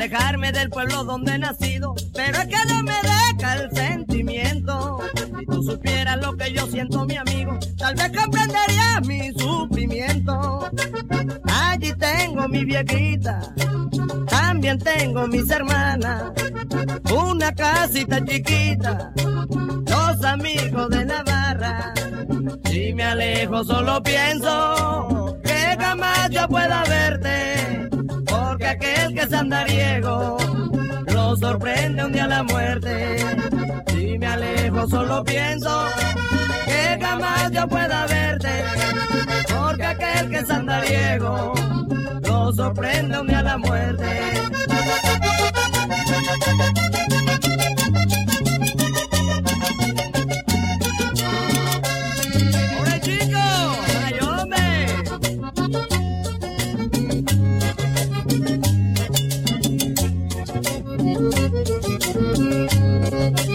alejarme del pueblo donde he nacido, pero es que no me deja el sentimiento. Si tú supieras lo que yo siento, mi amigo, tal vez comprenderías mi sufrimiento. Allí tengo mi viejita, también tengo mis hermanas, una casita chiquita, dos amigos de la barra. Si me alejo solo pienso que jamás yo pueda verte, solo pienso que jamás yo pueda verte, porque aquel que es andariego lo sorprende día la muerte.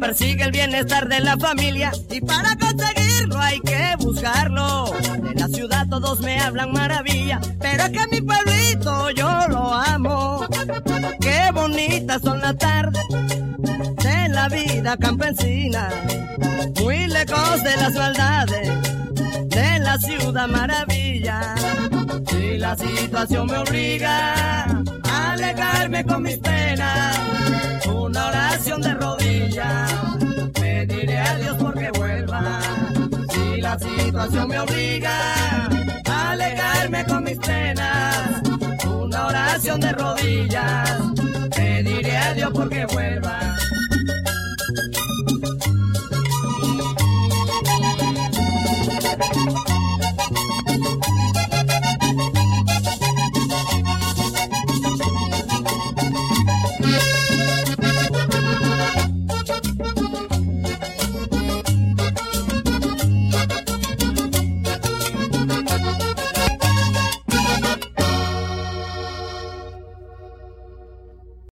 Persigue el bienestar de la familia y para conseguirlo hay que buscarlo. De la ciudad todos me hablan maravilla, pero es que mi pueblito yo lo amo. Qué bonitas son las tardes de la vida campesina, muy lejos de las maldades de la ciudad maravilla. Si la situación me obliga a alejarme con mis penas, una oración de rodillas, situación me obliga a alejarme con mis penas, una oración de rodillas, pediré a Dios porque vuelva.